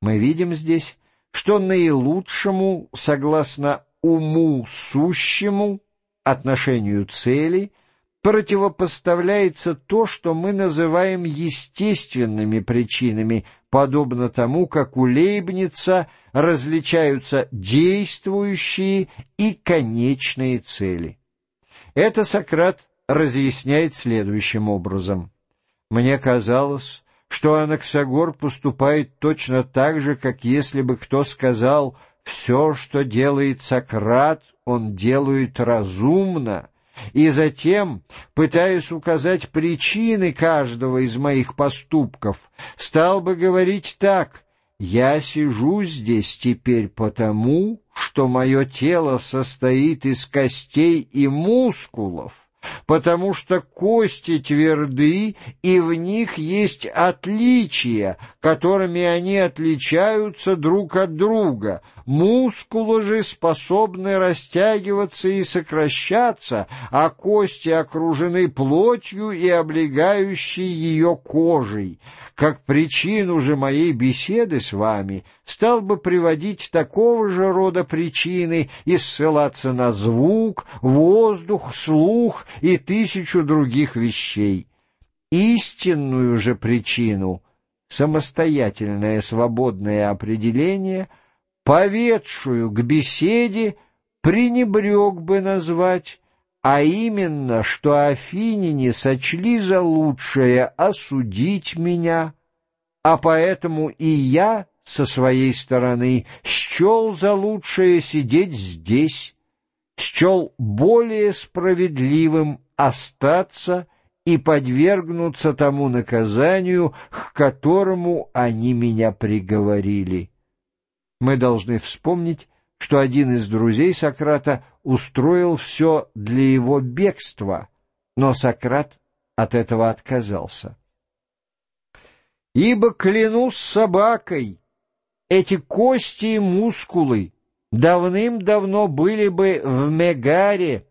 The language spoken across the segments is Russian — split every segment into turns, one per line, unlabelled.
Мы видим здесь, что наилучшему, согласно уму сущему, отношению цели, противопоставляется то, что мы называем естественными причинами, подобно тому, как у Лейбница различаются действующие и конечные цели. Это Сократ разъясняет следующим образом. «Мне казалось, что Анаксагор поступает точно так же, как если бы кто сказал «все, что делает Сократ, он делает разумно», и затем, пытаясь указать причины каждого из моих поступков, стал бы говорить так «Я сижу здесь теперь потому, что мое тело состоит из костей и мускулов» потому что кости тверды, и в них есть отличия, которыми они отличаются друг от друга. Мускулы же способны растягиваться и сокращаться, а кости окружены плотью и облегающей ее кожей как причину же моей беседы с вами стал бы приводить такого же рода причины и ссылаться на звук, воздух, слух и тысячу других вещей. Истинную же причину, самостоятельное свободное определение, поведшую к беседе, пренебрег бы назвать а именно, что афиняне сочли за лучшее осудить меня, а поэтому и я со своей стороны счел за лучшее сидеть здесь, счел более справедливым остаться и подвергнуться тому наказанию, к которому они меня приговорили. Мы должны вспомнить, что один из друзей Сократа устроил все для его бегства, но Сократ от этого отказался. «Ибо клянусь собакой, эти кости и мускулы давным-давно были бы в Мегаре,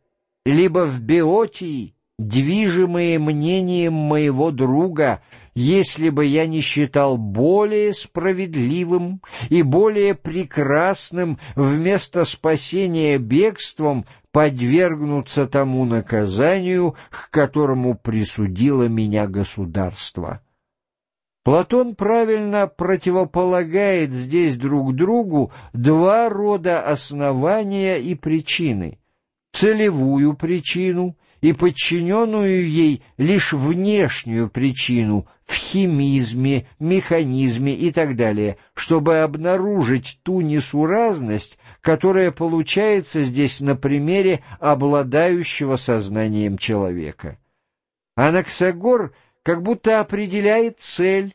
либо в Беотии, движимые мнением моего друга, если бы я не считал более справедливым и более прекрасным вместо спасения бегством подвергнуться тому наказанию, к которому присудило меня государство. Платон правильно противополагает здесь друг другу два рода основания и причины — целевую причину — и подчиненную ей лишь внешнюю причину в химизме, механизме и так далее, чтобы обнаружить ту несуразность, которая получается здесь на примере обладающего сознанием человека. Анаксагор как будто определяет цель,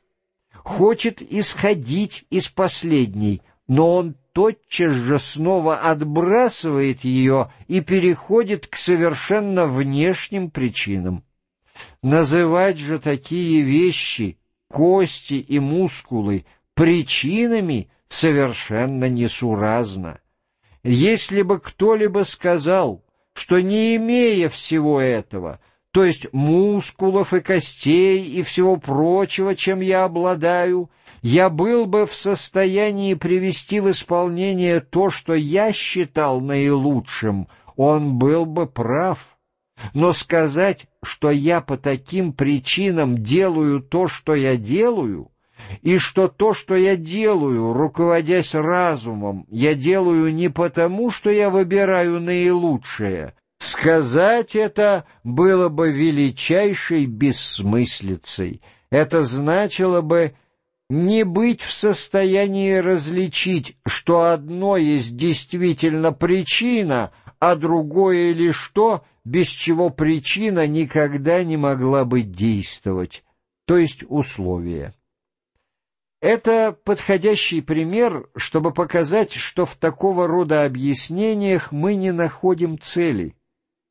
хочет исходить из последней, но он тотчас же снова отбрасывает ее и переходит к совершенно внешним причинам. Называть же такие вещи, кости и мускулы, причинами совершенно несуразно. Если бы кто-либо сказал, что не имея всего этого, то есть мускулов и костей и всего прочего, чем я обладаю, я был бы в состоянии привести в исполнение то, что я считал наилучшим, он был бы прав. Но сказать, что я по таким причинам делаю то, что я делаю, и что то, что я делаю, руководясь разумом, я делаю не потому, что я выбираю наилучшее, сказать это было бы величайшей бессмыслицей. Это значило бы не быть в состоянии различить, что одно есть действительно причина, а другое лишь то, без чего причина никогда не могла бы действовать, то есть условие. Это подходящий пример, чтобы показать, что в такого рода объяснениях мы не находим цели.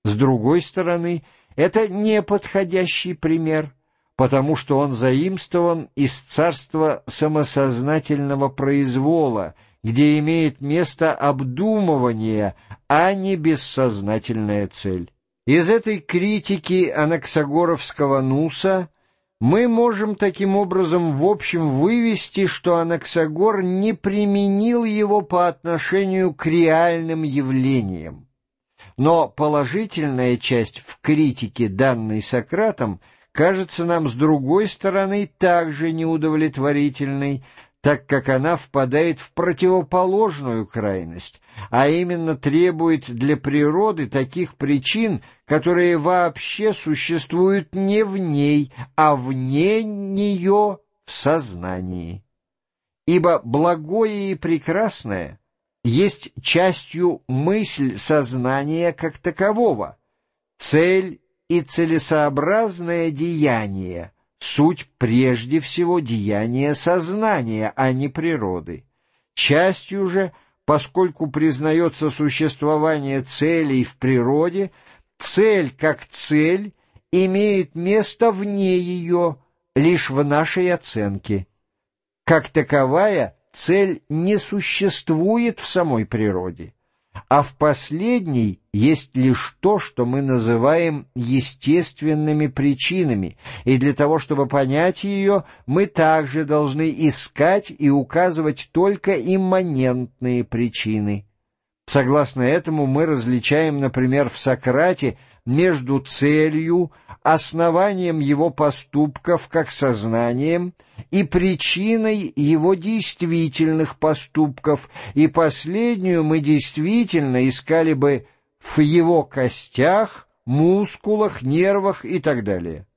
С другой стороны, это неподходящий пример – потому что он заимствован из царства самосознательного произвола, где имеет место обдумывание, а не бессознательная цель. Из этой критики анаксагоровского нуса Мы можем таким образом в общем вывести, что Анаксагор не применил его по отношению к реальным явлениям. Но положительная часть в критике, данной Сократом, кажется нам с другой стороны также неудовлетворительной, так как она впадает в противоположную крайность, а именно требует для природы таких причин, которые вообще существуют не в ней, а вне нее в сознании. Ибо благое и прекрасное есть частью мысль сознания как такового, цель и целесообразное деяние — суть прежде всего деяния сознания, а не природы. Частью же, поскольку признается существование целей в природе, цель как цель имеет место вне ее, лишь в нашей оценке. Как таковая цель не существует в самой природе а в последней есть лишь то, что мы называем естественными причинами, и для того, чтобы понять ее, мы также должны искать и указывать только имманентные причины. Согласно этому мы различаем, например, в Сократе между целью, основанием его поступков как сознанием и причиной его действительных поступков, и последнюю мы действительно искали бы в его костях, мускулах, нервах и так далее.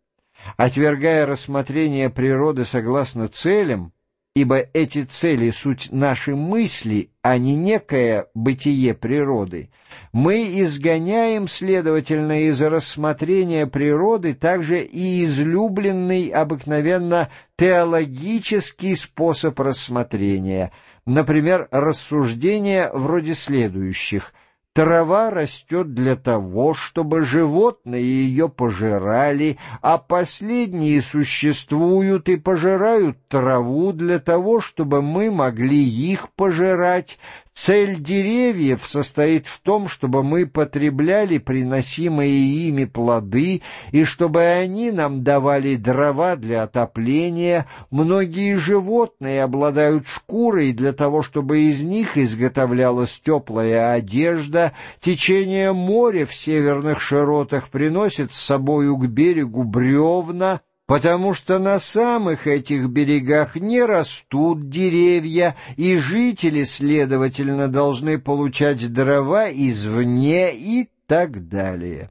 Отвергая рассмотрение природы согласно целям, ибо эти цели — суть нашей мысли, а не некое бытие природы, мы изгоняем, следовательно, из рассмотрения природы также и излюбленный обыкновенно теологический способ рассмотрения, например, рассуждения вроде следующих — Трава растет для того, чтобы животные ее пожирали, а последние существуют и пожирают траву для того, чтобы мы могли их пожирать, Цель деревьев состоит в том, чтобы мы потребляли приносимые ими плоды, и чтобы они нам давали дрова для отопления. Многие животные обладают шкурой для того, чтобы из них изготовлялась теплая одежда. Течение моря в северных широтах приносит с собою к берегу бревна, потому что на самых этих берегах не растут деревья, и жители, следовательно, должны получать дрова извне и так далее.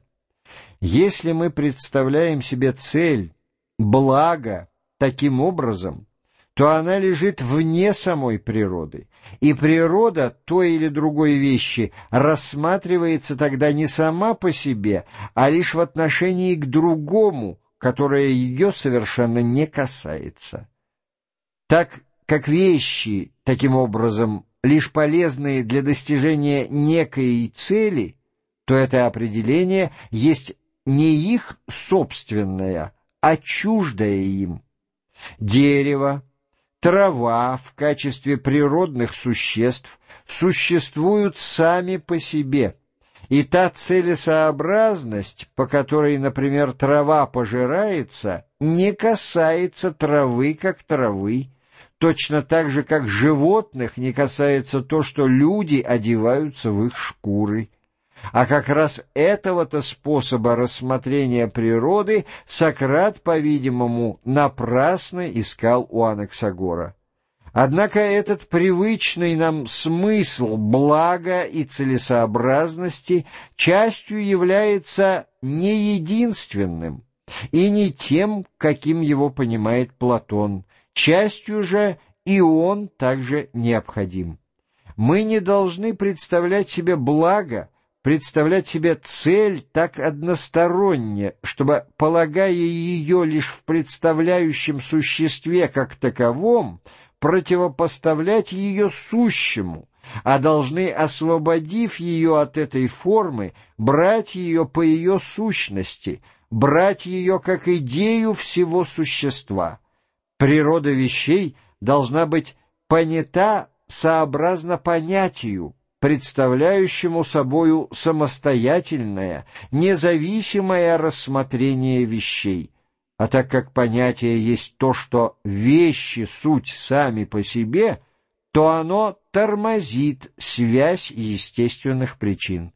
Если мы представляем себе цель, благо, таким образом, то она лежит вне самой природы, и природа той или другой вещи рассматривается тогда не сама по себе, а лишь в отношении к другому, которое ее совершенно не касается. Так как вещи, таким образом, лишь полезные для достижения некой цели, то это определение есть не их собственное, а чуждое им. Дерево, трава в качестве природных существ существуют сами по себе – и та целесообразность, по которой, например, трава пожирается, не касается травы как травы, точно так же, как животных не касается то, что люди одеваются в их шкуры. А как раз этого-то способа рассмотрения природы Сократ, по-видимому, напрасно искал у Анаксагора. Однако этот привычный нам смысл блага и целесообразности частью является не единственным и не тем, каким его понимает Платон, частью же и он также необходим. Мы не должны представлять себе благо, представлять себе цель так односторонне, чтобы, полагая ее лишь в представляющем существе как таковом, противопоставлять ее сущему, а должны, освободив ее от этой формы, брать ее по ее сущности, брать ее как идею всего существа. Природа вещей должна быть понята сообразно понятию, представляющему собою самостоятельное, независимое рассмотрение вещей. А так как понятие есть то, что вещи суть сами по себе, то оно тормозит связь естественных причин.